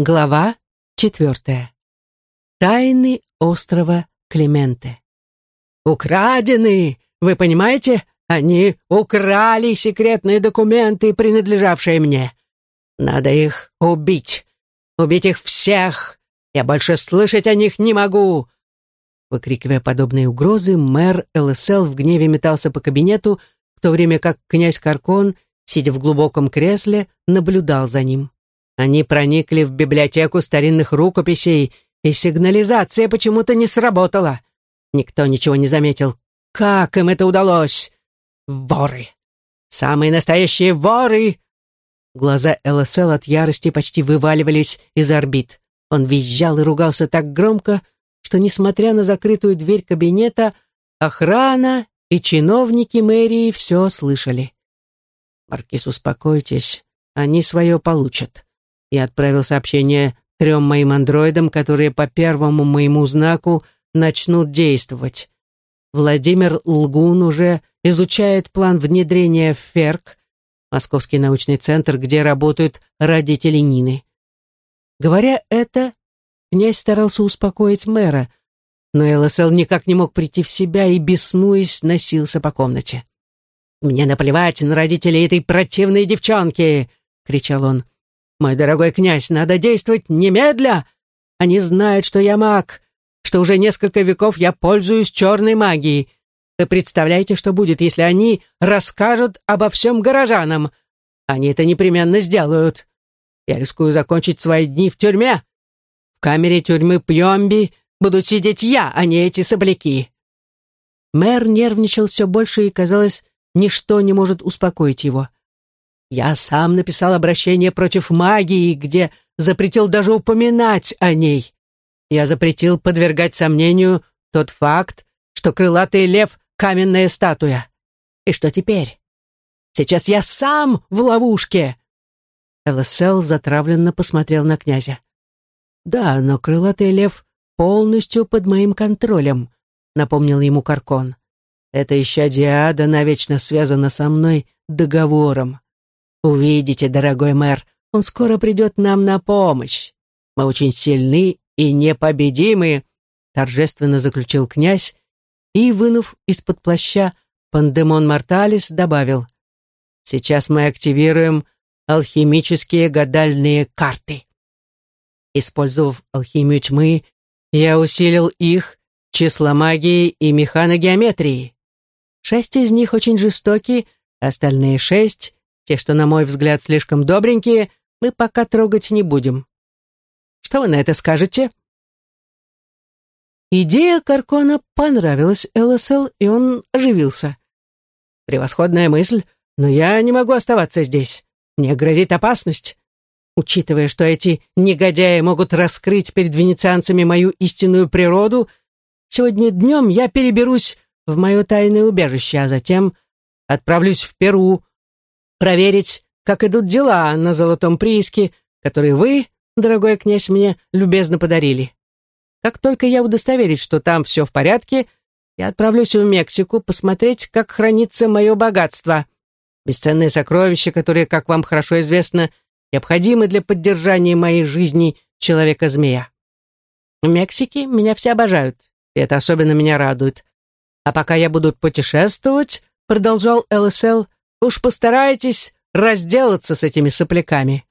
Глава четвертая. Тайны острова Клементе. «Украдены! Вы понимаете? Они украли секретные документы, принадлежавшие мне. Надо их убить. Убить их всех. Я больше слышать о них не могу!» Выкрикивая подобные угрозы, мэр ЛСЛ в гневе метался по кабинету, в то время как князь Каркон, сидя в глубоком кресле, наблюдал за ним. Они проникли в библиотеку старинных рукописей, и сигнализация почему-то не сработала. Никто ничего не заметил. Как им это удалось? Воры! Самые настоящие воры! Глаза ЛСЛ от ярости почти вываливались из орбит. Он визжал и ругался так громко, что, несмотря на закрытую дверь кабинета, охрана и чиновники мэрии все слышали. «Маркиз, успокойтесь, они свое получат», я отправил сообщение трем моим андроидам, которые по первому моему знаку начнут действовать. Владимир Лгун уже изучает план внедрения в ФЕРК, Московский научный центр, где работают родители Нины. Говоря это, князь старался успокоить мэра, но ЛСЛ никак не мог прийти в себя и, беснуясь, носился по комнате. «Мне наплевать на родителей этой противной девчонки!» — кричал он. «Мой дорогой князь, надо действовать немедля! Они знают, что я маг, что уже несколько веков я пользуюсь черной магией. Вы представляете, что будет, если они расскажут обо всем горожанам? Они это непременно сделают. Я рискую закончить свои дни в тюрьме. В камере тюрьмы Пьемби буду сидеть я, а не эти сопляки». Мэр нервничал все больше, и, казалось, ничто не может успокоить его. Я сам написал обращение против магии, где запретил даже упоминать о ней. Я запретил подвергать сомнению тот факт, что крылатый лев — каменная статуя. И что теперь? Сейчас я сам в ловушке!» ЛСЛ затравленно посмотрел на князя. «Да, но крылатый лев полностью под моим контролем», — напомнил ему Каркон. «Это исчадие ада навечно связано со мной договором. Увидите, дорогой мэр, он скоро придет нам на помощь. Мы очень сильны и непобедимы, торжественно заключил князь и, вынув из-под плаща Пандемон Морталис, добавил, «Сейчас мы активируем алхимические гадальные карты». Использовав алхимию тьмы, я усилил их числа магии и механогеометрии. Шесть из них очень жестокие, остальные шесть те, что, на мой взгляд, слишком добренькие, мы пока трогать не будем. Что вы на это скажете?» Идея Каркона понравилась ЛСЛ, и он оживился. «Превосходная мысль, но я не могу оставаться здесь. Мне грозит опасность. Учитывая, что эти негодяи могут раскрыть перед венецианцами мою истинную природу, сегодня днем я переберусь в мое тайное убежище, а затем отправлюсь в Перу, проверить, как идут дела на золотом прииске, который вы, дорогой князь, мне любезно подарили. Как только я удостоверюсь, что там все в порядке, я отправлюсь в Мексику посмотреть, как хранится мое богатство. Бесценные сокровища, которые, как вам хорошо известно, необходимы для поддержания моей жизни человека-змея. В Мексике меня все обожают, и это особенно меня радует. А пока я буду путешествовать, продолжал ЛСЛ, Уж постарайтесь разделаться с этими сопляками».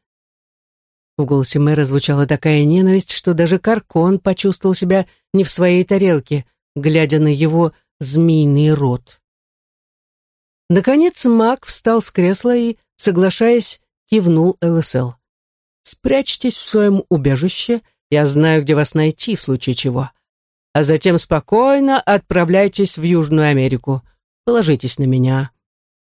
В голосе мэра звучала такая ненависть, что даже Каркон почувствовал себя не в своей тарелке, глядя на его змеиный рот. Наконец маг встал с кресла и, соглашаясь, кивнул ЛСЛ. «Спрячьтесь в своем убежище, я знаю, где вас найти в случае чего. А затем спокойно отправляйтесь в Южную Америку. Положитесь на меня.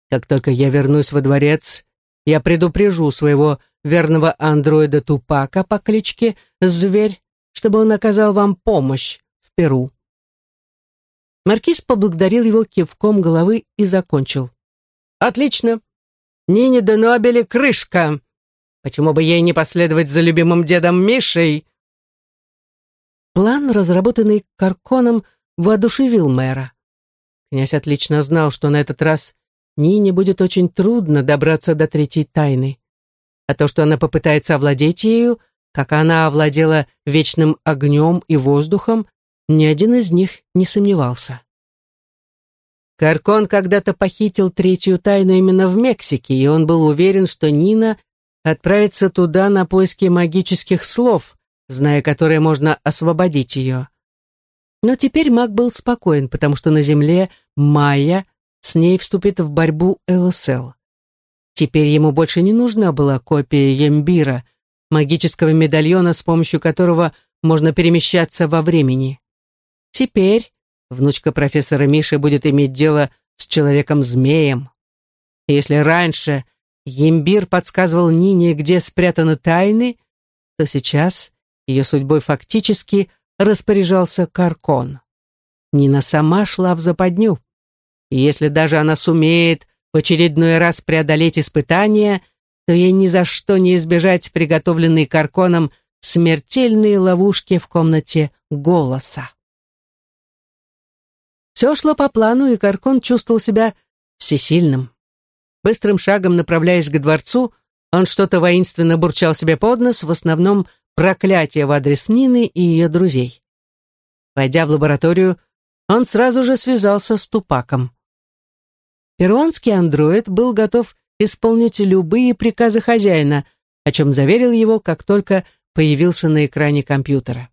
Как только я вернусь во дворец, я предупрежу своего верного андроида Тупака по кличке Зверь, чтобы он оказал вам помощь в Перу. Маркиз поблагодарил его кивком головы и закончил. «Отлично! Нине де Нобеле крышка! Почему бы ей не последовать за любимым дедом Мишей?» План, разработанный Карконом, воодушевил мэра. Князь отлично знал, что на этот раз Нине будет очень трудно добраться до третьей тайны. А то, что она попытается овладеть ею, как она овладела вечным огнем и воздухом, ни один из них не сомневался. Каркон когда-то похитил третью тайну именно в Мексике, и он был уверен, что Нина отправится туда на поиски магических слов, зная которые можно освободить ее. Но теперь маг был спокоен, потому что на земле Майя с ней вступит в борьбу ЛСЛ. Теперь ему больше не нужна была копия Ембира, магического медальона, с помощью которого можно перемещаться во времени. Теперь внучка профессора Миши будет иметь дело с человеком-змеем. Если раньше Ембир подсказывал Нине, где спрятаны тайны, то сейчас ее судьбой фактически распоряжался Каркон. Нина сама шла в западню. И если даже она сумеет в очередной раз преодолеть испытания, то ей ни за что не избежать приготовленной Карконом смертельные ловушки в комнате голоса. Все шло по плану, и Каркон чувствовал себя всесильным. Быстрым шагом направляясь к дворцу, он что-то воинственно бурчал себе под нос, в основном проклятие в адрес Нины и ее друзей. Войдя в лабораторию, он сразу же связался с Тупаком. Перуанский андроид был готов исполнить любые приказы хозяина, о чем заверил его, как только появился на экране компьютера.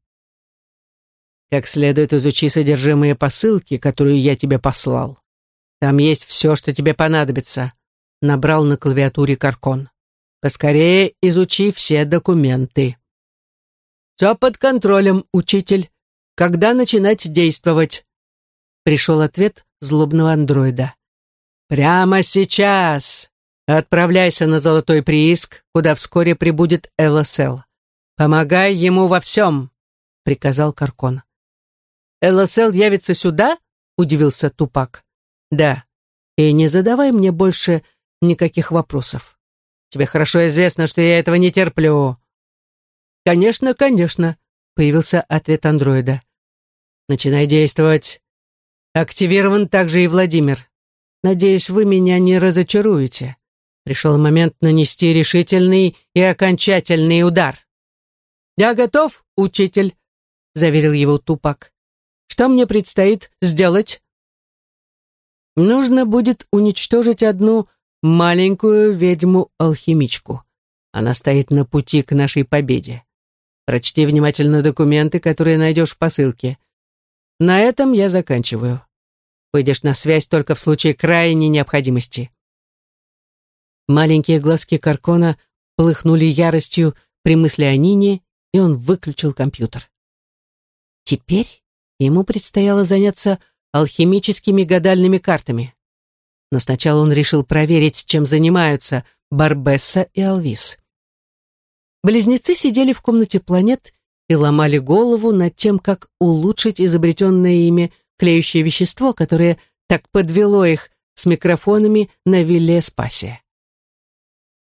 «Как следует изучи содержимое посылки, которую я тебе послал. Там есть все, что тебе понадобится», — набрал на клавиатуре Каркон. «Поскорее изучи все документы». «Все под контролем, учитель. Когда начинать действовать?» Пришел ответ злобного андроида. «Прямо сейчас! Отправляйся на золотой прииск, куда вскоре прибудет ЛСЛ. Помогай ему во всем!» — приказал Каркон. «ЛСЛ явится сюда?» — удивился Тупак. «Да. И не задавай мне больше никаких вопросов. Тебе хорошо известно, что я этого не терплю». «Конечно, конечно», — появился ответ андроида. «Начинай действовать. Активирован также и Владимир. Надеюсь, вы меня не разочаруете. Пришел момент нанести решительный и окончательный удар. «Я готов, учитель», — заверил его Тупак. «Что мне предстоит сделать?» «Нужно будет уничтожить одну маленькую ведьму-алхимичку. Она стоит на пути к нашей победе. Прочти внимательно документы, которые найдешь в посылке. На этом я заканчиваю. Выйдешь на связь только в случае крайней необходимости. Маленькие глазки Каркона полыхнули яростью при мысли о Нине, и он выключил компьютер. Теперь ему предстояло заняться алхимическими гадальными картами. Но сначала он решил проверить, чем занимаются Барбесса и Алвис. Близнецы сидели в комнате планет и ломали голову над тем, как улучшить изобретенное ими клеющее вещество, которое так подвело их с микрофонами на вилле Спасе.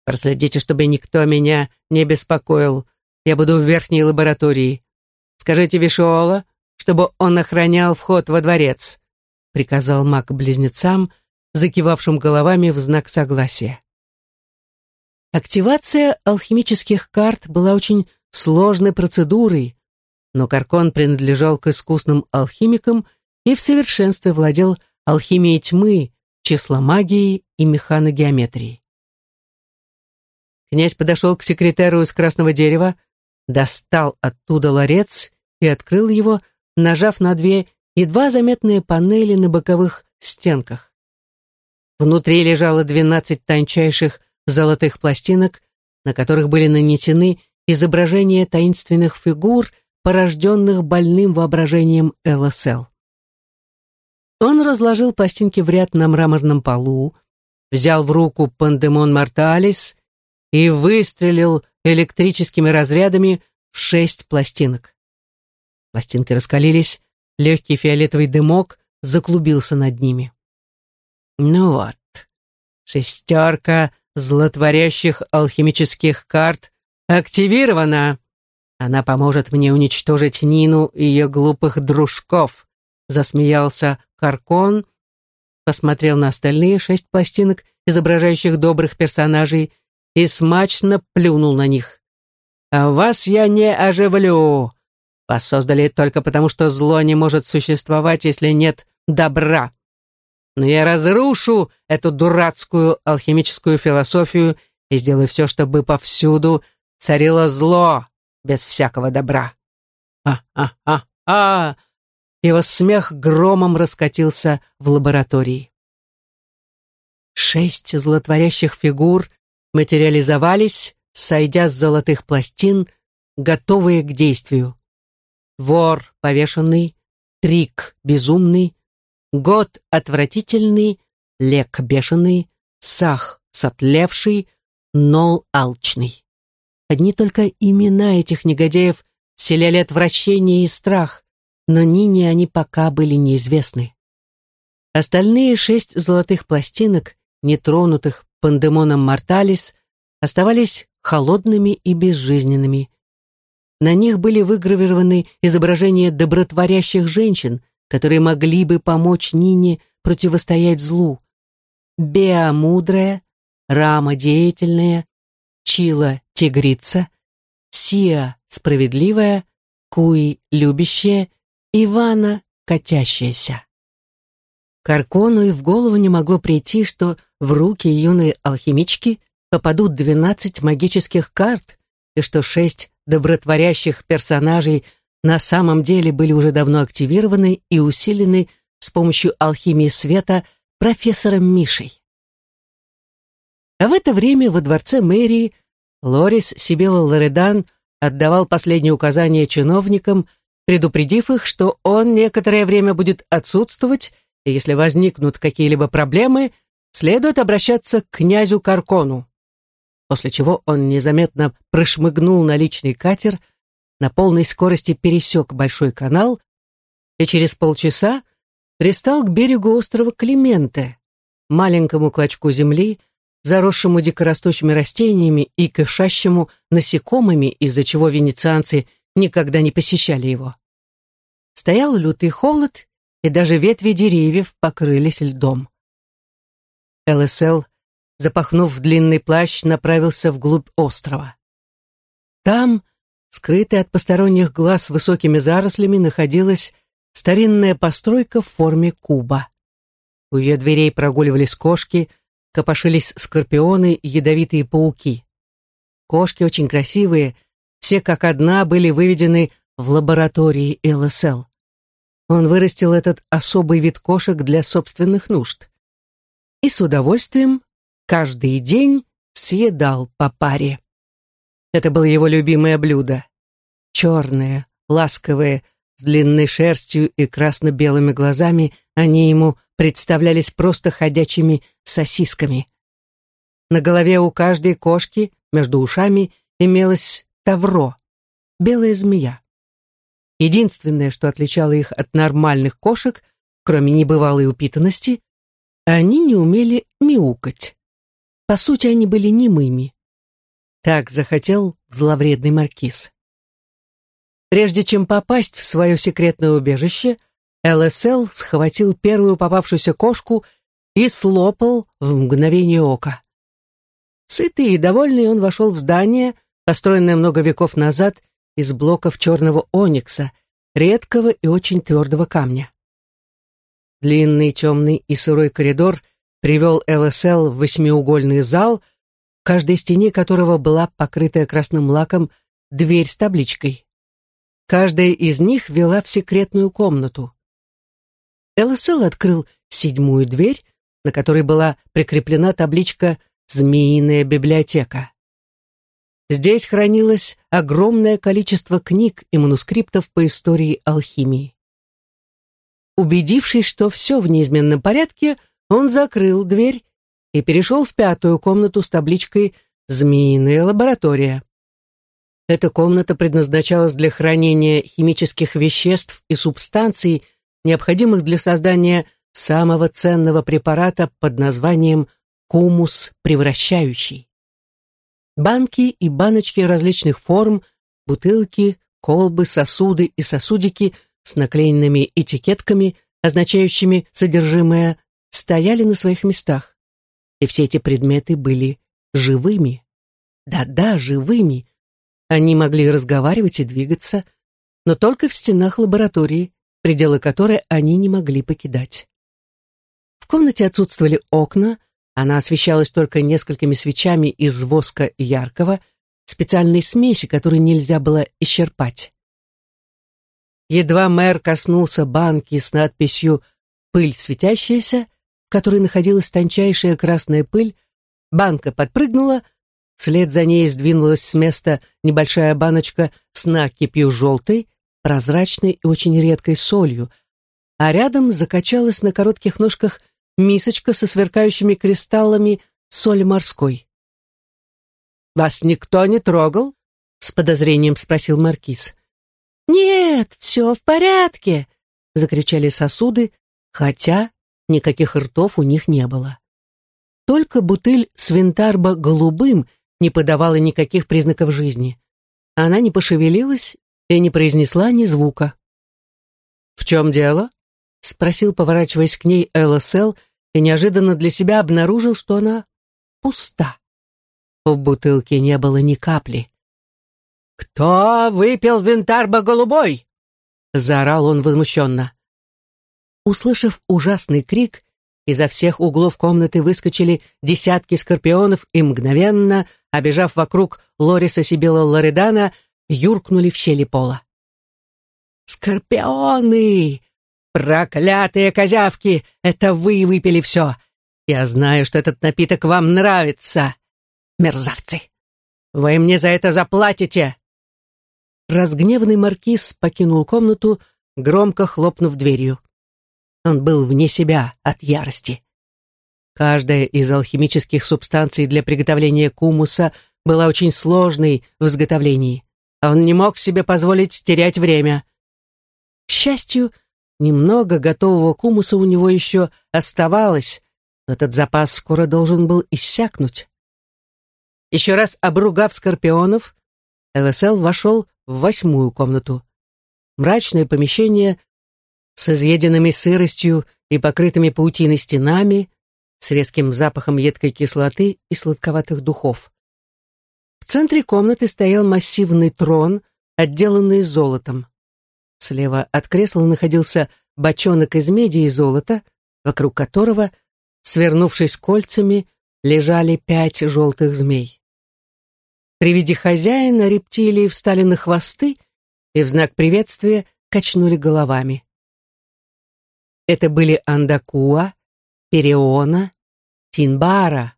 «Проследите, чтобы никто меня не беспокоил. Я буду в верхней лаборатории. Скажите Вишуола, чтобы он охранял вход во дворец», приказал маг близнецам, закивавшим головами в знак согласия. Активация алхимических карт была очень сложной процедурой, но Каркон принадлежал к искусным алхимикам и в совершенстве владел алхимией тьмы, числомагией и механогеометрией. Князь подошел к секретеру из красного дерева, достал оттуда ларец и открыл его, нажав на две едва заметные панели на боковых стенках. Внутри лежало двенадцать тончайших золотых пластинок, на которых были нанесены изображения таинственных фигур, порожденных больным воображением ЛСЛ. Он разложил пластинки в ряд на мраморном полу, взял в руку пандемон морталис и выстрелил электрическими разрядами в шесть пластинок. Пластинки раскалились, легкий фиолетовый дымок заклубился над ними. Ну вот, шестерка злотворящих алхимических карт активирована. Она поможет мне уничтожить Нину и ее глупых дружков, засмеялся Каркон, посмотрел на остальные шесть пластинок, изображающих добрых персонажей, и смачно плюнул на них. А вас я не оживлю. Вас создали только потому, что зло не может существовать, если нет добра. Но я разрушу эту дурацкую алхимическую философию и сделаю все, чтобы повсюду царило зло без всякого добра. А-а-а-а! Его смех громом раскатился в лаборатории. Шесть злотворящих фигур материализовались, сойдя с золотых пластин, готовые к действию. Вор повешенный, Трик безумный, Год отвратительный, Лек бешеный, Сах сотлевший, Нол алчный. Одни только имена этих негодяев вселяли отвращение и страх, но Нине они пока были неизвестны. Остальные шесть золотых пластинок, нетронутых пандемоном Морталис, оставались холодными и безжизненными. На них были выгравированы изображения добротворящих женщин, которые могли бы помочь Нине противостоять злу. Беа мудрая, Рама деятельная, Чила тигрица, Сия справедливая, Куи любящая, Ивана катящаяся. Каркону и в голову не могло прийти, что в руки юной алхимички попадут двенадцать магических карт, и что шесть добротворящих персонажей на самом деле были уже давно активированы и усилены с помощью алхимии света профессором Мишей. А в это время во дворце мэрии Лорис Сибила Лоредан отдавал последние указания чиновникам, предупредив их, что он некоторое время будет отсутствовать, и если возникнут какие-либо проблемы, следует обращаться к князю Каркону после чего он незаметно прошмыгнул на личный катер, на полной скорости пересек Большой канал и через полчаса пристал к берегу острова Клименте, маленькому клочку земли, заросшему дикорастущими растениями и кишащему насекомыми, из-за чего венецианцы никогда не посещали его. Стоял лютый холод, и даже ветви деревьев покрылись льдом. ЛСЛ запахнув длинный плащ, направился вглубь острова. Там, скрытая от посторонних глаз высокими зарослями, находилась старинная постройка в форме куба. У ее дверей прогуливались кошки, копошились скорпионы и ядовитые пауки. Кошки очень красивые, все как одна были выведены в лаборатории ЛСЛ. Он вырастил этот особый вид кошек для собственных нужд. И с удовольствием каждый день съедал по паре. Это было его любимое блюдо. Черное, ласковое, с длинной шерстью и красно-белыми глазами, они ему представлялись просто ходячими сосисками. На голове у каждой кошки, между ушами, имелось тавро, белая змея. Единственное, что отличало их от нормальных кошек, кроме небывалой упитанности, они не умели мяукать. По сути, они были немыми. Так захотел зловредный маркиз. Прежде чем попасть в свое секретное убежище, ЛСЛ схватил первую попавшуюся кошку и слопал в мгновение ока. Сытый и довольный он вошел в здание, построенное много веков назад из блоков черного оникса, редкого и очень твердого камня. Длинный, темный и сырой коридор привел ЛСЛ в восьмиугольный зал, в каждой стене которого была покрытая красным лаком дверь с табличкой. Каждая из них вела в секретную комнату. ЛСЛ открыл седьмую дверь, на которой была прикреплена табличка «Змеиная библиотека». Здесь хранилось огромное количество книг и манускриптов по истории алхимии. Убедившись, что все в неизменном порядке, он закрыл дверь и перешел в пятую комнату с табличкой «Змеиная лаборатория». Эта комната предназначалась для хранения химических веществ и субстанций, необходимых для создания самого ценного препарата под названием кумус превращающий. Банки и баночки различных форм, бутылки, колбы, сосуды и сосудики с наклеенными этикетками, означающими содержимое, стояли на своих местах. И все эти предметы были живыми. Да-да, живыми. Они могли разговаривать и двигаться, но только в стенах лаборатории, пределы которой они не могли покидать. В комнате отсутствовали окна, она освещалась только несколькими свечами из воска яркого, специальной смеси, которую нельзя было исчерпать. Едва мэр коснулся банки с надписью «Пыль светящаяся», в которой находилась тончайшая красная пыль, банка подпрыгнула, вслед за ней сдвинулась с места небольшая баночка с накипью желтой, прозрачной и очень редкой солью, а рядом закачалась на коротких ножках мисочка со сверкающими кристаллами соли морской. «Вас никто не трогал?» — с подозрением спросил Маркиз. «Нет, все в порядке!» — закричали сосуды, хотя никаких ртов у них не было. Только бутыль с винтарба голубым не подавала никаких признаков жизни. Она не пошевелилась и не произнесла ни звука. «В чем дело?» — спросил, поворачиваясь к ней ЛСЛ, и неожиданно для себя обнаружил, что она пуста. В бутылке не было ни капли. «Кто выпил винтарба голубой?» — заорал он возмущенно. Услышав ужасный крик, изо всех углов комнаты выскочили десятки скорпионов и мгновенно, обежав вокруг Лориса Сибила Лоредана, юркнули в щели пола. «Скорпионы! Проклятые козявки! Это вы выпили все! Я знаю, что этот напиток вам нравится! Мерзавцы! Вы мне за это заплатите!» Разгневанный маркиз покинул комнату, громко хлопнув дверью. Он был вне себя от ярости. Каждая из алхимических субстанций для приготовления кумуса была очень сложной в изготовлении, а он не мог себе позволить терять время. К счастью, немного готового кумуса у него еще оставалось, но этот запас скоро должен был иссякнуть. Еще раз обругав скорпионов, ЛСЛ вошел в восьмую комнату. Мрачное помещение с изъеденными сыростью и покрытыми паутиной стенами, с резким запахом едкой кислоты и сладковатых духов. В центре комнаты стоял массивный трон, отделанный золотом. Слева от кресла находился бочонок из меди и золота, вокруг которого, свернувшись кольцами, лежали пять желтых змей. При виде хозяина рептилии встали на хвосты и в знак приветствия качнули головами. Это были Андакуа, Переона, Тинбара,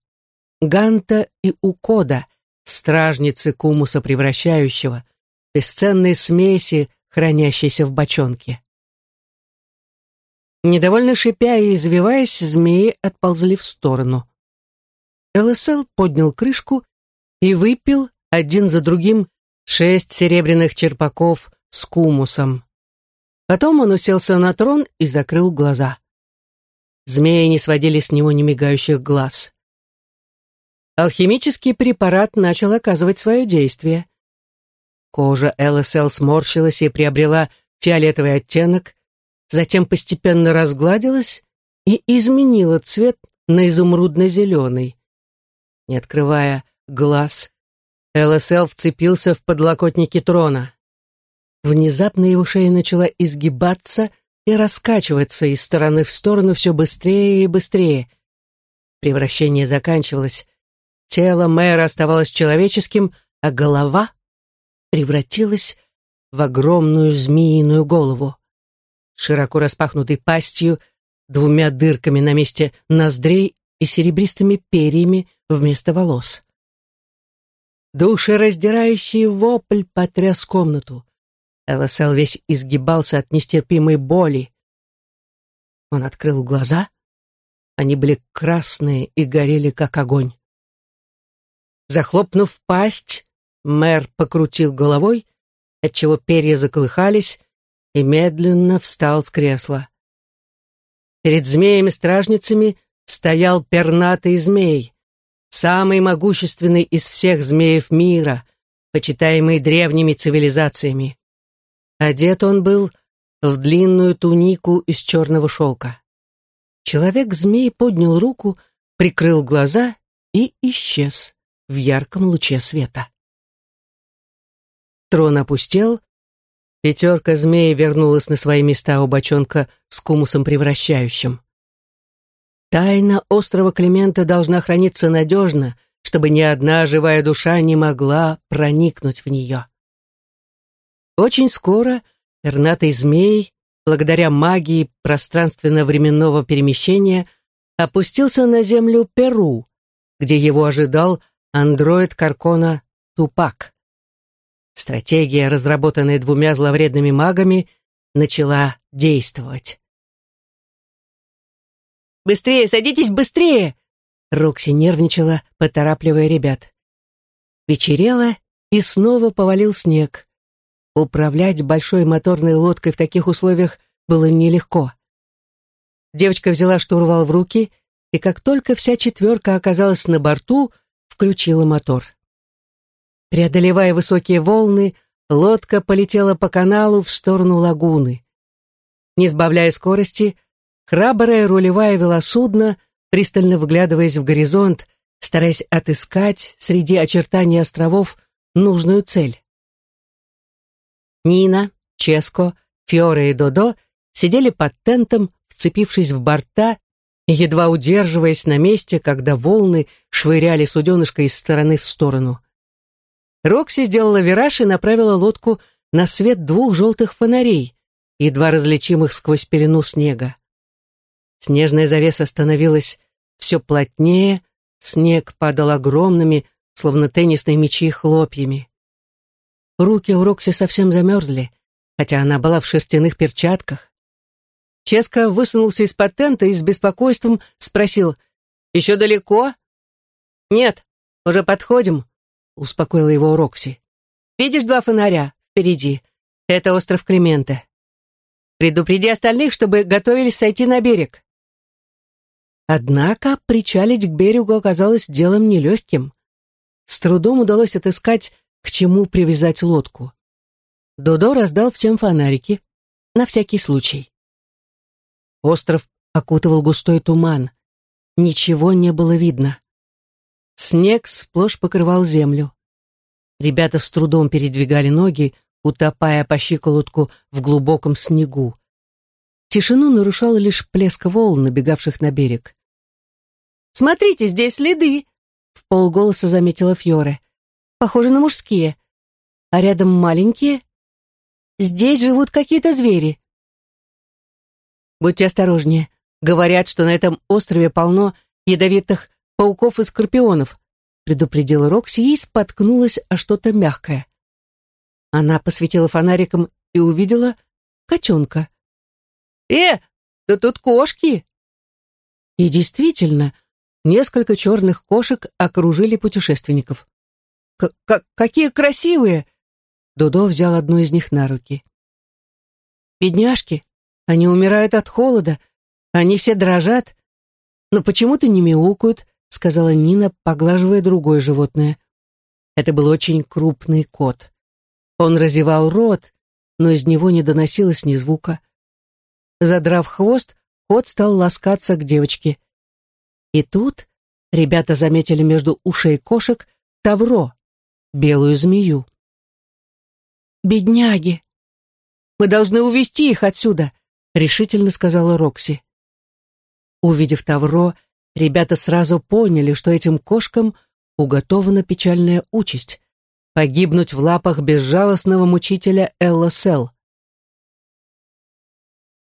Ганта и Укода, стражницы кумуса превращающего, бесценные смеси, хранящиеся в бочонке. Недовольно шипя и извиваясь, змеи отползли в сторону. ЛСЛ поднял крышку и выпил один за другим шесть серебряных черпаков с кумусом. Потом он уселся на трон и закрыл глаза. Змеи не сводили с него немигающих глаз. Алхимический препарат начал оказывать свое действие. Кожа ЛСЛ сморщилась и приобрела фиолетовый оттенок, затем постепенно разгладилась и изменила цвет на изумрудно-зеленый. Не открывая глаз, ЛСЛ вцепился в подлокотники трона. Внезапно его шея начала изгибаться и раскачиваться из стороны в сторону все быстрее и быстрее. Превращение заканчивалось. Тело мэра оставалось человеческим, а голова превратилась в огромную змеиную голову. Широко распахнутой пастью, двумя дырками на месте ноздрей и серебристыми перьями вместо волос. Душераздирающий вопль потряс комнату. ЛСЛ весь изгибался от нестерпимой боли. Он открыл глаза. Они были красные и горели, как огонь. Захлопнув пасть, мэр покрутил головой, отчего перья заколыхались, и медленно встал с кресла. Перед змеями-стражницами стоял пернатый змей, самый могущественный из всех змеев мира, почитаемый древними цивилизациями. Одет он был в длинную тунику из черного шелка. Человек-змей поднял руку, прикрыл глаза и исчез в ярком луче света. Трон опустел, пятерка змей вернулась на свои места у бочонка с кумусом превращающим. Тайна острова Климента должна храниться надежно, чтобы ни одна живая душа не могла проникнуть в нее. Очень скоро пернатый змей, благодаря магии пространственно-временного перемещения, опустился на землю Перу, где его ожидал андроид Каркона Тупак. Стратегия, разработанная двумя зловредными магами, начала действовать. «Быстрее, садитесь, быстрее!» Рокси нервничала, поторапливая ребят. Вечерело, и снова повалил снег. Управлять большой моторной лодкой в таких условиях было нелегко. Девочка взяла штурвал в руки, и как только вся четверка оказалась на борту, включила мотор. Преодолевая высокие волны, лодка полетела по каналу в сторону лагуны. Не сбавляя скорости, храбрая рулевая вела судно, пристально вглядываясь в горизонт, стараясь отыскать среди очертаний островов нужную цель. Нина, Ческо, Фиоре и Додо сидели под тентом, вцепившись в борта едва удерживаясь на месте, когда волны швыряли суденышко из стороны в сторону. Рокси сделала вираж и направила лодку на свет двух желтых фонарей, едва различимых сквозь пелену снега. Снежная завеса становилась все плотнее, снег падал огромными, словно теннисные мячи, хлопьями. Руки у Рокси совсем замерзли, хотя она была в шерстяных перчатках. Ческа высунулся из патента и с беспокойством спросил, «Еще далеко?» «Нет, уже подходим», — успокоила его Рокси. «Видишь два фонаря впереди? Это остров Климента. Предупреди остальных, чтобы готовились сойти на берег». Однако причалить к берегу оказалось делом нелегким. С трудом удалось отыскать, к чему привязать лодку. Додо раздал всем фонарики, на всякий случай. Остров окутывал густой туман. Ничего не было видно. Снег сплошь покрывал землю. Ребята с трудом передвигали ноги, утопая по щиколотку в глубоком снегу. Тишину нарушало лишь плеск волн, набегавших на берег. «Смотрите, здесь следы!» — в полголоса заметила Фьоре. «Похоже на мужские. А рядом маленькие. Здесь живут какие-то звери. Будьте осторожнее. Говорят, что на этом острове полно ядовитых пауков и скорпионов, предупредила Рокси и споткнулась о что-то мягкое. Она посветила фонариком и увидела котенка. «Э, да тут кошки!» И действительно, несколько черных кошек окружили путешественников. «Какие красивые!» Дудо взял одну из них на руки. «Бедняжки!» Они умирают от холода. Они все дрожат. Но почему-то не мяукают, сказала Нина, поглаживая другое животное. Это был очень крупный кот. Он разевал рот, но из него не доносилось ни звука. Задрав хвост, кот стал ласкаться к девочке. И тут ребята заметили между ушей кошек тавро, белую змею. «Бедняги! Мы должны увести их отсюда!» решительно сказала Рокси. Увидев Тавро, ребята сразу поняли, что этим кошкам уготована печальная участь — погибнуть в лапах безжалостного мучителя Элла Сел.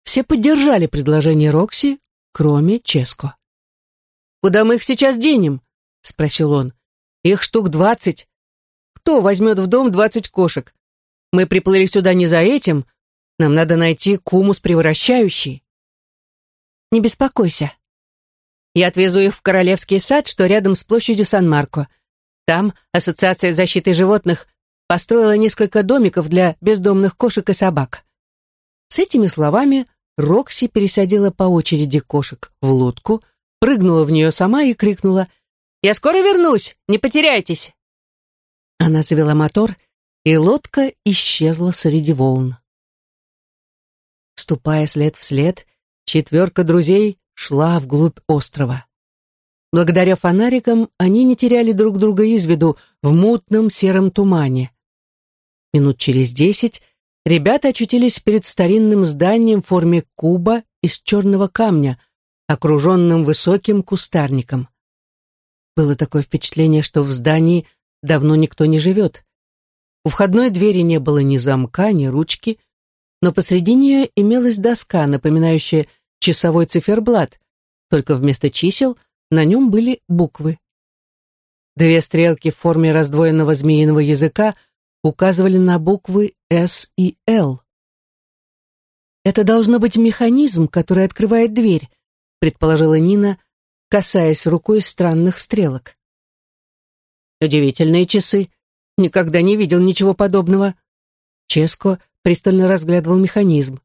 Все поддержали предложение Рокси, кроме Ческо. «Куда мы их сейчас денем?» — спросил он. «Их штук двадцать. Кто возьмет в дом двадцать кошек? Мы приплыли сюда не за этим, нам надо найти кумус превращающий. Не беспокойся. Я отвезу их в Королевский сад, что рядом с площадью Сан-Марко. Там Ассоциация защиты животных построила несколько домиков для бездомных кошек и собак. С этими словами Рокси пересадила по очереди кошек в лодку, прыгнула в нее сама и крикнула «Я скоро вернусь, не потеряйтесь!» Она завела мотор, и лодка исчезла среди волн. Ступая след в след, четверка друзей шла вглубь острова. Благодаря фонарикам они не теряли друг друга из виду в мутном сером тумане. Минут через десять ребята очутились перед старинным зданием в форме куба из черного камня, окруженным высоким кустарником. Было такое впечатление, что в здании давно никто не живет. У входной двери не было ни замка, ни ручки, но посреди нее имелась доска, напоминающая часовой циферблат, только вместо чисел на нем были буквы. Две стрелки в форме раздвоенного змеиного языка указывали на буквы «С» и «Л». «Это должно быть механизм, который открывает дверь», предположила Нина, касаясь рукой странных стрелок. «Удивительные часы. Никогда не видел ничего подобного». Ческо пристально разглядывал механизм.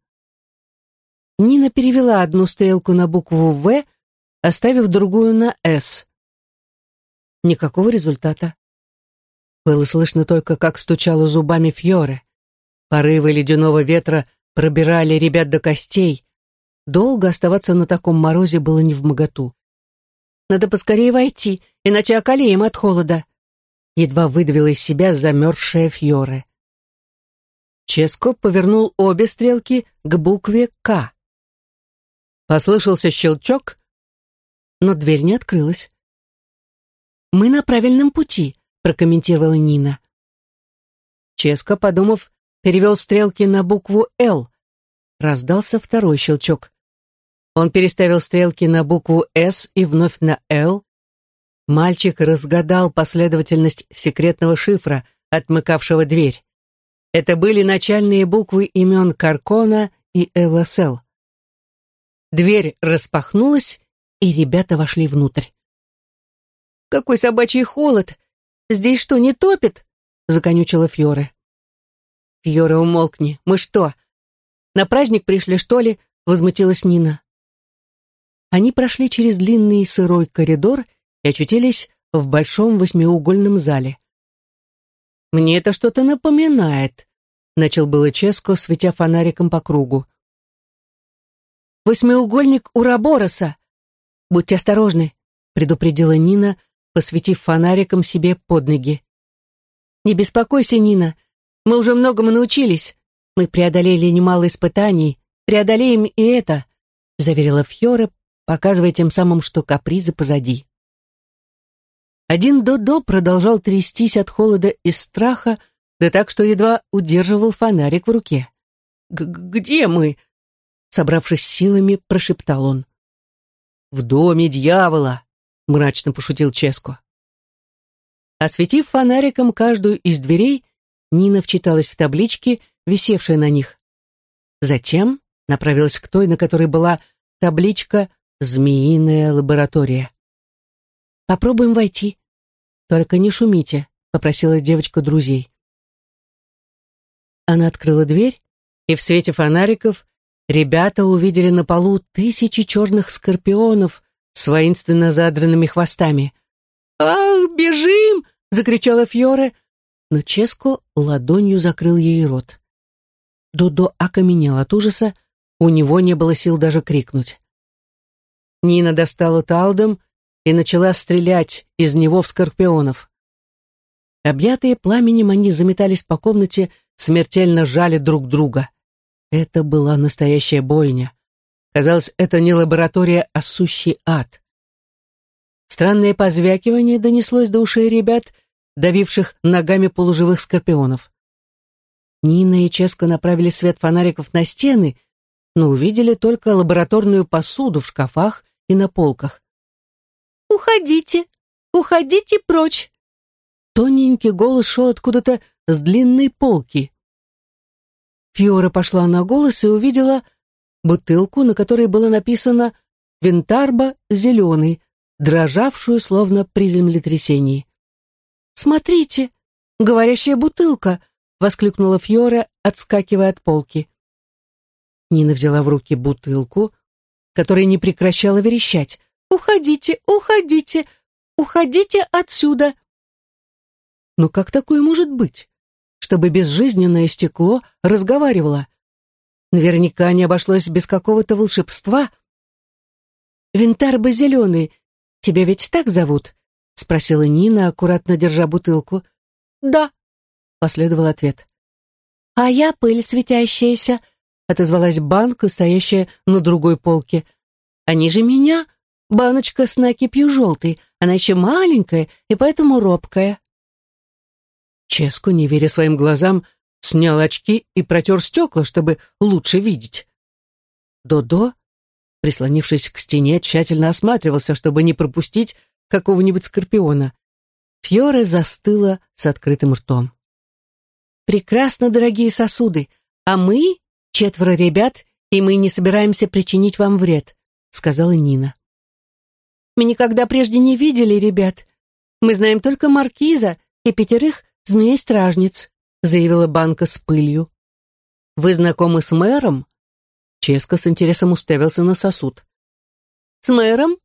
Нина перевела одну стрелку на букву «В», оставив другую на «С». Никакого результата. Было слышно только, как стучало зубами Фьоре. Порывы ледяного ветра пробирали ребят до костей. Долго оставаться на таком морозе было не в моготу. «Надо поскорее войти, иначе околеем от холода», едва выдавила из себя замерзшая Фьоре. Ческо повернул обе стрелки к букве «К». Послышался щелчок, но дверь не открылась. «Мы на правильном пути», — прокомментировала Нина. Ческо, подумав, перевел стрелки на букву «Л». Раздался второй щелчок. Он переставил стрелки на букву «С» и вновь на «Л». Мальчик разгадал последовательность секретного шифра, отмыкавшего дверь. Это были начальные буквы имен Каркона и ЛСЛ. Дверь распахнулась, и ребята вошли внутрь. «Какой собачий холод! Здесь что, не топит?» — законючила Фьоре. «Фьоре, умолкни. Мы что, на праздник пришли, что ли?» — возмутилась Нина. Они прошли через длинный сырой коридор и очутились в большом восьмиугольном зале. «Мне это что-то напоминает», — начал было Ческо, светя фонариком по кругу. «Восьмиугольник Урабороса! Будьте осторожны!» — предупредила Нина, посветив фонариком себе под ноги. «Не беспокойся, Нина, мы уже многому научились. Мы преодолели немало испытаний, преодолеем и это», — заверила Фьора, показывая тем самым, что капризы позади. Один Додо продолжал трястись от холода и страха, да так, что едва удерживал фонарик в руке. «Где мы?» Собравшись силами, прошептал он. «В доме дьявола!» — мрачно пошутил Ческо. Осветив фонариком каждую из дверей, Нина вчиталась в таблички, висевшие на них. Затем направилась к той, на которой была табличка «Змеиная лаборатория». «Попробуем войти», «Только не шумите», — попросила девочка друзей. Она открыла дверь, и в свете фонариков ребята увидели на полу тысячи черных скорпионов с воинственно задранными хвостами. «Ах, бежим!» — закричала Фьоре, но Ческо ладонью закрыл ей рот. Додо окаменел от ужаса, у него не было сил даже крикнуть. Нина достала талдом и начала стрелять из него в скорпионов. Объятые пламенем, они заметались по комнате, смертельно жали друг друга. Это была настоящая бойня. Казалось, это не лаборатория, а сущий ад. Странное позвякивание донеслось до ушей ребят, давивших ногами полуживых скорпионов. Нина и Ческо направили свет фонариков на стены, но увидели только лабораторную посуду в шкафах и на полках. «Уходите! Уходите прочь!» Тоненький голос шел откуда-то с длинной полки. Фиора пошла на голос и увидела бутылку, на которой было написано «Винтарба зеленый», дрожавшую словно при землетрясении. «Смотрите, говорящая бутылка!» — воскликнула Фьора, отскакивая от полки. Нина взяла в руки бутылку, которая не прекращала верещать. Уходите, уходите, уходите отсюда!» Но как такое может быть? Чтобы безжизненное стекло разговаривало? Наверняка не обошлось без какого-то волшебства. «Винтарба зеленый, тебя ведь так зовут?» — спросила Нина, аккуратно держа бутылку. «Да», — последовал ответ. «А я пыль светящаяся», — отозвалась банка, стоящая на другой полке. «Они же меня. Баночка с накипью желтой. Она еще маленькая и поэтому робкая». Ческу, не веря своим глазам, снял очки и протер стекла, чтобы лучше видеть. Додо, прислонившись к стене, тщательно осматривался, чтобы не пропустить какого-нибудь скорпиона. Фьоре застыла с открытым ртом. «Прекрасно, дорогие сосуды, а мы — четверо ребят, и мы не собираемся причинить вам вред», — сказала Нина. «Мы никогда прежде не видели ребят. Мы знаем только маркиза и пятерых змей-стражниц», — заявила банка с пылью. «Вы знакомы с мэром?» Ческо с интересом уставился на сосуд. «С мэром?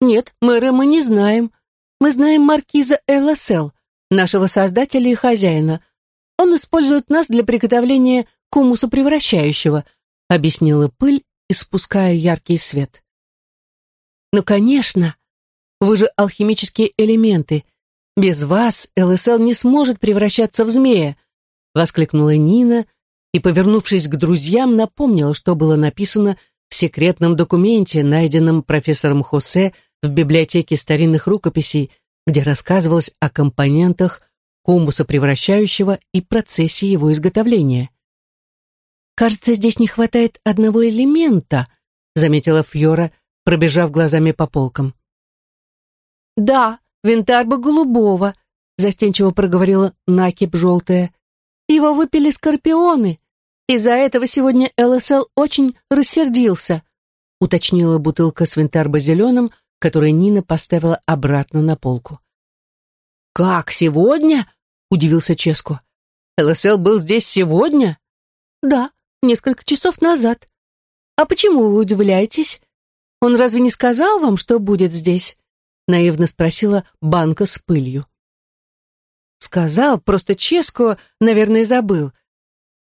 Нет, мэра мы не знаем. Мы знаем маркиза ЛСЛ, нашего создателя и хозяина. Он использует нас для приготовления кумуса превращающего», объяснила пыль, испуская яркий свет. «Ну, конечно. Вы же алхимические элементы. Без вас ЛСЛ не сможет превращаться в змея», воскликнула Нина и, повернувшись к друзьям, напомнила, что было написано в секретном документе, найденном профессором Хосе в библиотеке старинных рукописей, где рассказывалось о компонентах хумуса превращающего и процессе его изготовления. «Кажется, здесь не хватает одного элемента», заметила Фьора, пробежав глазами по полкам. «Да, винтарба голубого», застенчиво проговорила накипь желтая. «Его выпили скорпионы. Из-за этого сегодня ЛСЛ очень рассердился», уточнила бутылка с винтарбо зеленым, который Нина поставила обратно на полку. «Как, сегодня?» — удивился Ческо. «ЛСЛ был здесь сегодня?» «Да, несколько часов назад. А почему вы удивляетесь? Он разве не сказал вам, что будет здесь?» — наивно спросила банка с пылью. «Сказал, просто Ческо, наверное, забыл».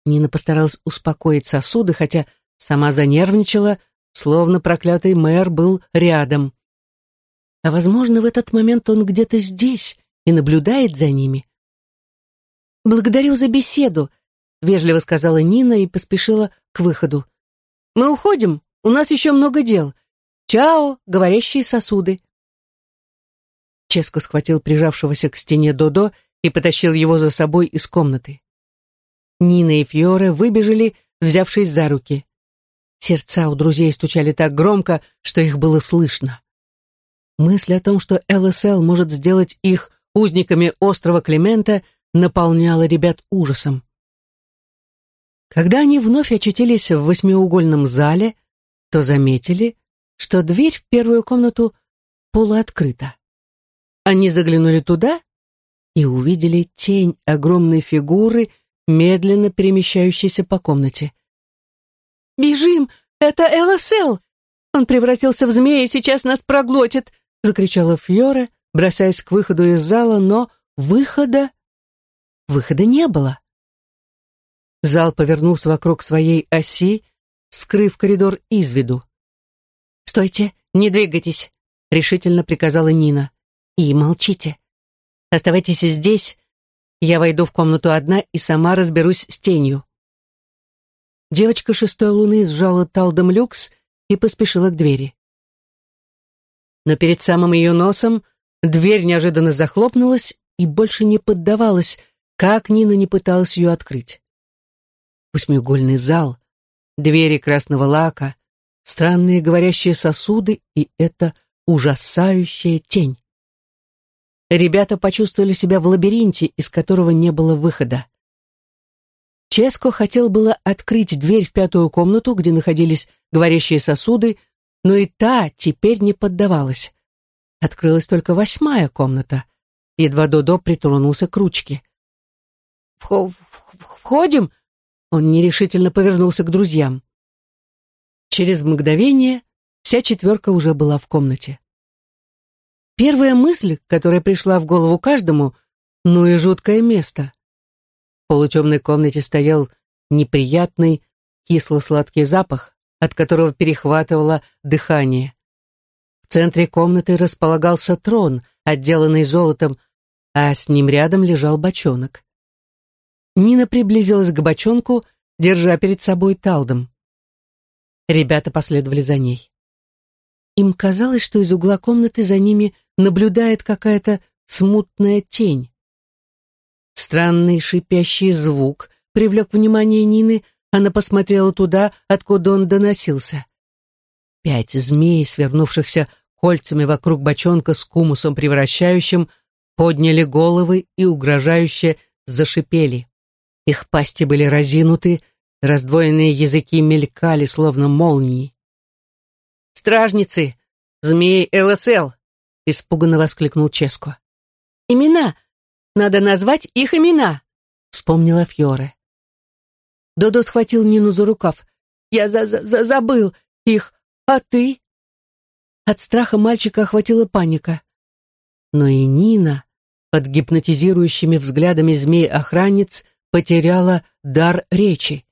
Нина постаралась успокоить сосуды, хотя сама занервничала, словно проклятый мэр был рядом. А возможно, в этот момент он где-то здесь и наблюдает за ними. «Благодарю за беседу», — вежливо сказала Нина и поспешила к выходу. «Мы уходим, у нас еще много дел. Чао, говорящие сосуды». Ческо схватил прижавшегося к стене Додо и потащил его за собой из комнаты. Нина и Фьоре выбежали, взявшись за руки. Сердца у друзей стучали так громко, что их было слышно. Мысль о том, что ЛСЛ может сделать их узниками острова Климента, наполняла ребят ужасом. Когда они вновь очутились в восьмиугольном зале, то заметили, что дверь в первую комнату полуоткрыта. Они заглянули туда и увидели тень огромной фигуры, медленно перемещающейся по комнате. «Бежим! Это ЛСЛ! Он превратился в змея и сейчас нас проглотит!» закричала Фьора, бросаясь к выходу из зала, но выхода... Выхода не было. Зал повернулся вокруг своей оси, скрыв коридор из виду. «Стойте, не двигайтесь», — решительно приказала Нина. «И молчите. Оставайтесь здесь. Я войду в комнату одна и сама разберусь с тенью». Девочка шестой луны сжала талдом люкс и поспешила к двери но перед самым ее носом дверь неожиданно захлопнулась и больше не поддавалась, как Нина не пыталась ее открыть. Восьмиугольный зал, двери красного лака, странные говорящие сосуды и эта ужасающая тень. Ребята почувствовали себя в лабиринте, из которого не было выхода. Ческо хотел было открыть дверь в пятую комнату, где находились говорящие сосуды, но и та теперь не поддавалась. Открылась только восьмая комната. Едва Додо притронулся к ручке. «Входим?» Он нерешительно повернулся к друзьям. Через мгновение вся четверка уже была в комнате. Первая мысль, которая пришла в голову каждому, ну и жуткое место. В полутемной комнате стоял неприятный кисло-сладкий запах, от которого перехватывало дыхание. В центре комнаты располагался трон, отделанный золотом, а с ним рядом лежал бочонок. Нина приблизилась к бочонку, держа перед собой талдом. Ребята последовали за ней. Им казалось, что из угла комнаты за ними наблюдает какая-то смутная тень. Странный шипящий звук привлек внимание Нины, она посмотрела туда, откуда он доносился. Пять змей, свернувшихся кольцами вокруг бочонка с кумусом превращающим, подняли головы и угрожающе зашипели. Их пасти были разинуты, раздвоенные языки мелькали, словно молнии. «Стражницы! Змеи ЛСЛ!» — испуганно воскликнул Ческо. «Имена! Надо назвать их имена!» — вспомнила Фьоре. Додо схватил Нину за рукав. «Я за -за -за забыл их, а ты?» От страха мальчика охватила паника. Но и Нина, под гипнотизирующими взглядами змей-охранниц, потеряла дар речи.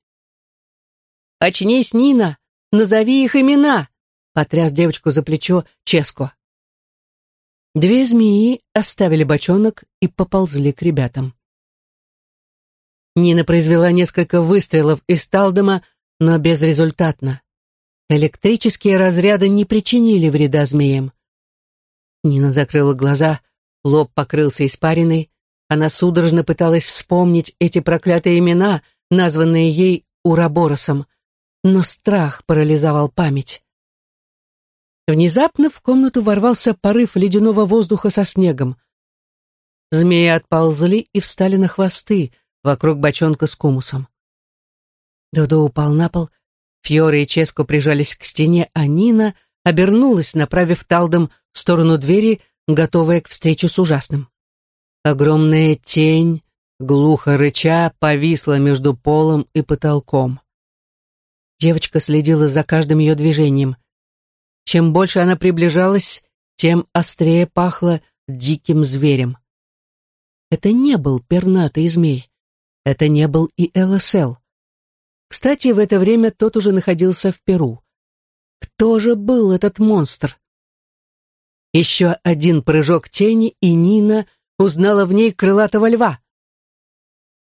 «Очнись, Нина! Назови их имена!» Потряс девочку за плечо Ческо. Две змеи оставили бочонок и поползли к ребятам. Нина произвела несколько выстрелов из талдома, но безрезультатно. Электрические разряды не причинили вреда змеям. Нина закрыла глаза, лоб покрылся испариной. Она судорожно пыталась вспомнить эти проклятые имена, названные ей Ураборосом, но страх парализовал память. Внезапно в комнату ворвался порыв ледяного воздуха со снегом. Змеи отползли и встали на хвосты вокруг бочонка с кумусом. Додо упал на пол, Фьоре и Ческо прижались к стене, а Нина обернулась, направив талдом в сторону двери, готовая к встрече с ужасным. Огромная тень, глухо рыча, повисла между полом и потолком. Девочка следила за каждым ее движением. Чем больше она приближалась, тем острее пахло диким зверем. Это не был пернатый змей. Это не был и ЛСЛ. Кстати, в это время тот уже находился в Перу. Кто же был этот монстр? Еще один прыжок тени, и Нина узнала в ней крылатого льва.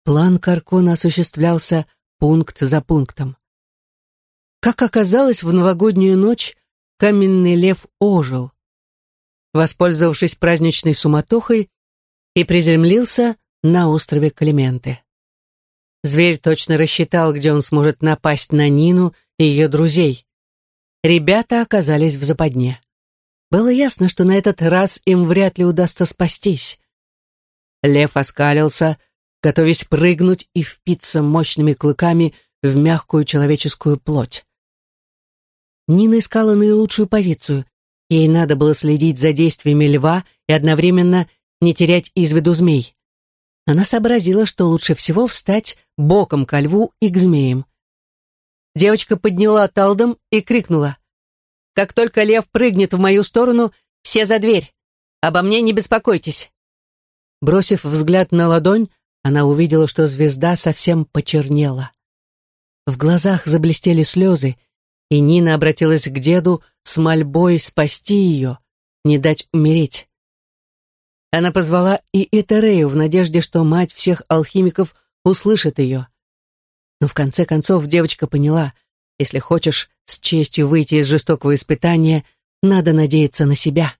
План Каркона осуществлялся пункт за пунктом. Как оказалось, в новогоднюю ночь каменный лев ожил. Воспользовавшись праздничной суматохой, и приземлился на острове Клименты. Зверь точно рассчитал, где он сможет напасть на Нину и ее друзей. Ребята оказались в западне. Было ясно, что на этот раз им вряд ли удастся спастись. Лев оскалился, готовясь прыгнуть и впиться мощными клыками в мягкую человеческую плоть. Нина искала наилучшую позицию. Ей надо было следить за действиями льва и одновременно не терять из виду змей. Она сообразила, что лучше всего встать боком ко льву и к змеям. Девочка подняла талдом и крикнула. «Как только лев прыгнет в мою сторону, все за дверь. Обо мне не беспокойтесь». Бросив взгляд на ладонь, она увидела, что звезда совсем почернела. В глазах заблестели слезы, и Нина обратилась к деду с мольбой спасти ее, не дать умереть. Она позвала и Этерею в надежде, что мать всех алхимиков услышит ее. Но в конце концов девочка поняла, если хочешь с честью выйти из жестокого испытания, надо надеяться на себя.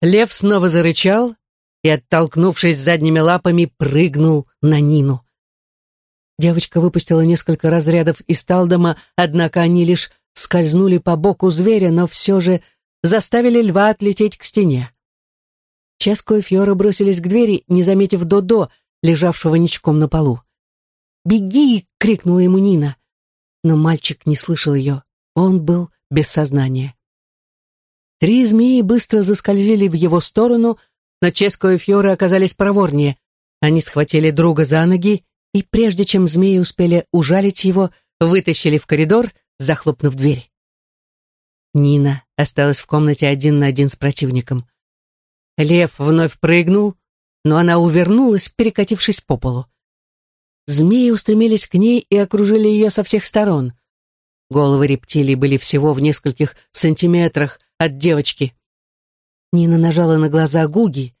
Лев снова зарычал и, оттолкнувшись задними лапами, прыгнул на Нину. Девочка выпустила несколько разрядов из талдома, однако они лишь скользнули по боку зверя, но все же заставили льва отлететь к стене. Ческо и Фьора бросились к двери, не заметив Додо, лежавшего ничком на полу. «Беги!» — крикнула ему Нина. Но мальчик не слышал ее. Он был без сознания. Три змеи быстро заскользили в его сторону, но Ческо и Фьора оказались проворнее. Они схватили друга за ноги и прежде чем змеи успели ужалить его, вытащили в коридор, захлопнув дверь. Нина осталась в комнате один на один с противником. Лев вновь прыгнул, но она увернулась, перекатившись по полу. Змеи устремились к ней и окружили ее со всех сторон. Головы рептилий были всего в нескольких сантиметрах от девочки. Нина нажала на глаза Гуги.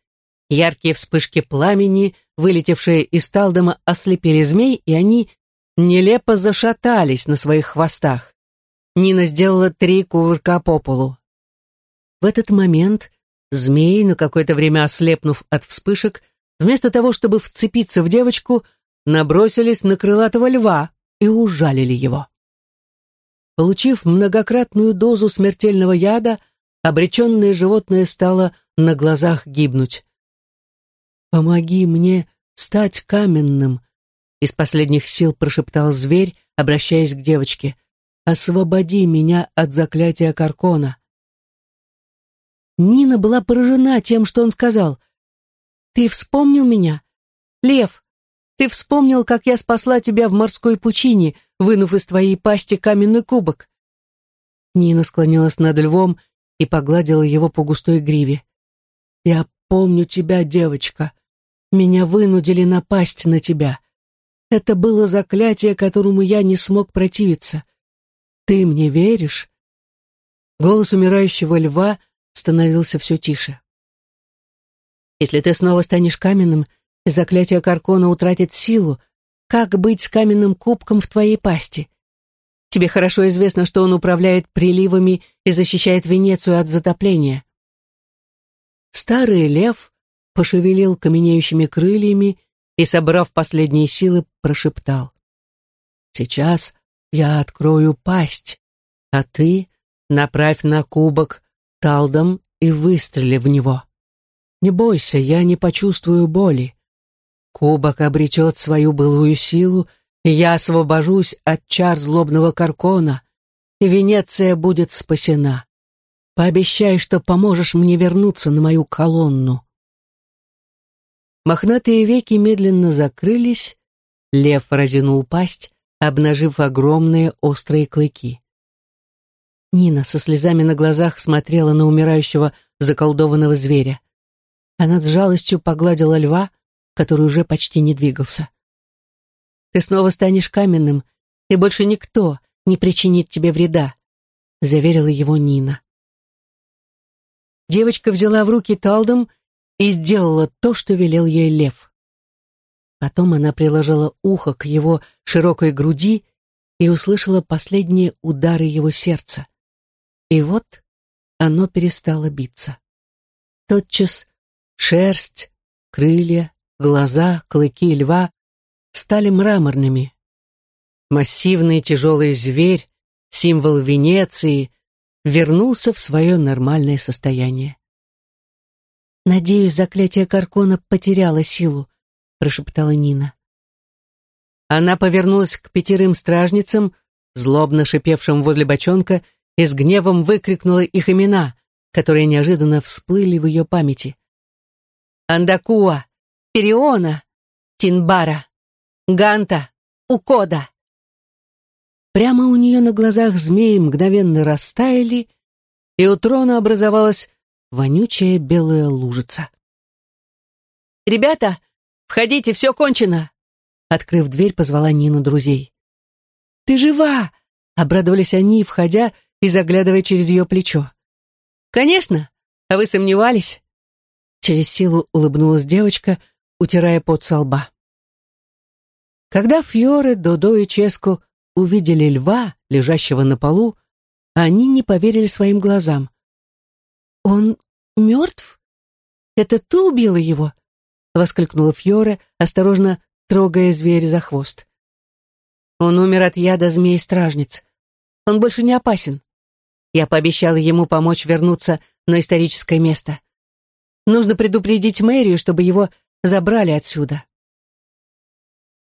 Яркие вспышки пламени, вылетевшие из талдома, ослепили змей, и они нелепо зашатались на своих хвостах. Нина сделала три кувырка по полу. В этот момент змей, на какое-то время ослепнув от вспышек, вместо того, чтобы вцепиться в девочку, набросились на крылатого льва и ужалили его. Получив многократную дозу смертельного яда, обреченное животное стало на глазах гибнуть. «Помоги мне стать каменным», — из последних сил прошептал зверь, обращаясь к девочке. «Освободи меня от заклятия Каркона». Нина была поражена тем, что он сказал. «Ты вспомнил меня? Лев, ты вспомнил, как я спасла тебя в морской пучине, вынув из твоей пасти каменный кубок?» Нина склонилась над львом и погладила его по густой гриве. «Я помню тебя, девочка. Меня вынудили напасть на тебя. Это было заклятие, которому я не смог противиться. Ты мне веришь?» Голос умирающего льва становился все тише. «Если ты снова станешь каменным, заклятие Каркона утратит силу. Как быть с каменным кубком в твоей пасти? Тебе хорошо известно, что он управляет приливами и защищает Венецию от затопления. Старый лев пошевелил каменеющими крыльями и, собрав последние силы, прошептал. «Сейчас я открою пасть, а ты направь на кубок талдом и выстрели в него. Не бойся, я не почувствую боли. Кубок обретет свою былую силу, и я освобожусь от чар злобного Каркона, и Венеция будет спасена. Пообещай, что поможешь мне вернуться на мою колонну. Мохнатые веки медленно закрылись, лев разинул пасть, обнажив огромные острые клыки. Нина со слезами на глазах смотрела на умирающего заколдованного зверя. Она с жалостью погладила льва, который уже почти не двигался. «Ты снова станешь каменным, и больше никто не причинит тебе вреда», — заверила его Нина. Девочка взяла в руки талдом и сделала то, что велел ей лев. Потом она приложила ухо к его широкой груди и услышала последние удары его сердца. И вот оно перестало биться. Тотчас шерсть, крылья, Глаза, клыки льва стали мраморными. Массивный тяжелый зверь, символ Венеции, вернулся в свое нормальное состояние. «Надеюсь, заклятие Каркона потеряло силу», — прошептала Нина. Она повернулась к пятерым стражницам, злобно шипевшим возле бочонка, и с гневом выкрикнула их имена, которые неожиданно всплыли в ее памяти. «Андакуа! Периона, Тинбара, Ганта, Укода. Прямо у нее на глазах змеи мгновенно растаяли, и у трона образовалась вонючая белая лужица. «Ребята, входите, все кончено!» Открыв дверь, позвала Нина друзей. «Ты жива!» — обрадовались они, входя и заглядывая через ее плечо. «Конечно! А вы сомневались?» Через силу улыбнулась девочка, утирая пот со лба. Когда Фьоре, Додо и Ческо увидели льва, лежащего на полу, они не поверили своим глазам. «Он мертв? Это ты убила его?» — воскликнула Фьоре, осторожно трогая зверя за хвост. «Он умер от яда змеи-стражниц. Он больше не опасен. Я пообещала ему помочь вернуться на историческое место. Нужно предупредить мэрию, чтобы его забрали отсюда.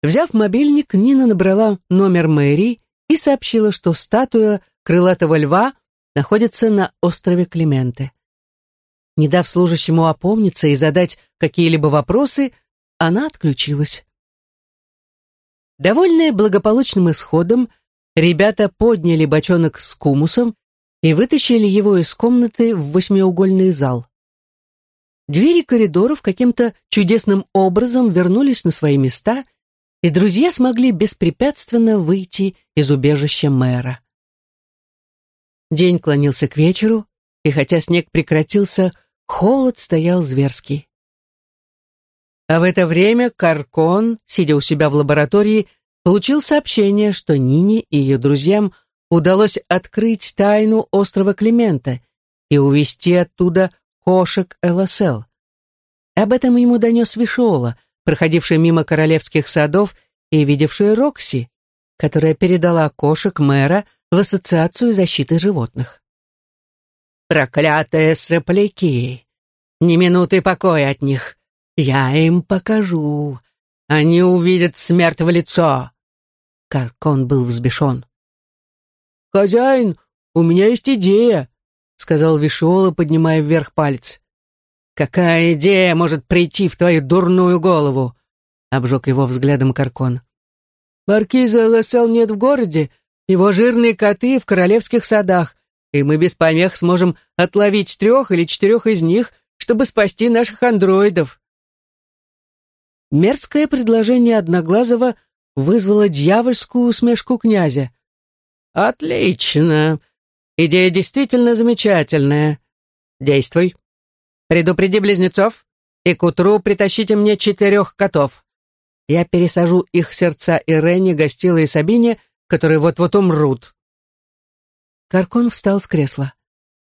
Взяв мобильник, Нина набрала номер мэрии и сообщила, что статуя крылатого льва находится на острове Клименте. Не дав служащему опомниться и задать какие-либо вопросы, она отключилась. Довольные благополучным исходом, ребята подняли бочонок с кумусом и вытащили его из комнаты в восьмиугольный зал. Двери коридоров каким-то чудесным образом вернулись на свои места, и друзья смогли беспрепятственно выйти из убежища мэра. День клонился к вечеру, и хотя снег прекратился, холод стоял зверский. А в это время Каркон, сидя у себя в лаборатории, получил сообщение, что Нине и ее друзьям удалось открыть тайну острова Климента и увезти оттуда кошек ЛСЛ. Об этом ему донес Вишола, проходивший мимо королевских садов и видевший Рокси, которая передала кошек мэра в Ассоциацию защиты животных. «Проклятые сопляки! Ни минуты покоя от них! Я им покажу! Они увидят смерть в лицо!» Каркон был взбешен. «Хозяин, у меня есть идея», — сказал Вишуола, поднимая вверх палец. «Какая идея может прийти в твою дурную голову?» — обжег его взглядом Каркон. «Маркиза ЛСЛ нет в городе, его жирные коты в королевских садах, и мы без помех сможем отловить трех или четырех из них, чтобы спасти наших андроидов». Мерзкое предложение Одноглазого вызвало дьявольскую усмешку князя. «Отлично! Идея действительно замечательная. Действуй. Предупреди близнецов, и к утру притащите мне четырех котов. Я пересажу их сердца Ирене, Гостила и Сабине, которые вот-вот умрут». Каркон встал с кресла.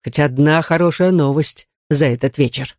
Хоть одна хорошая новость за этот вечер.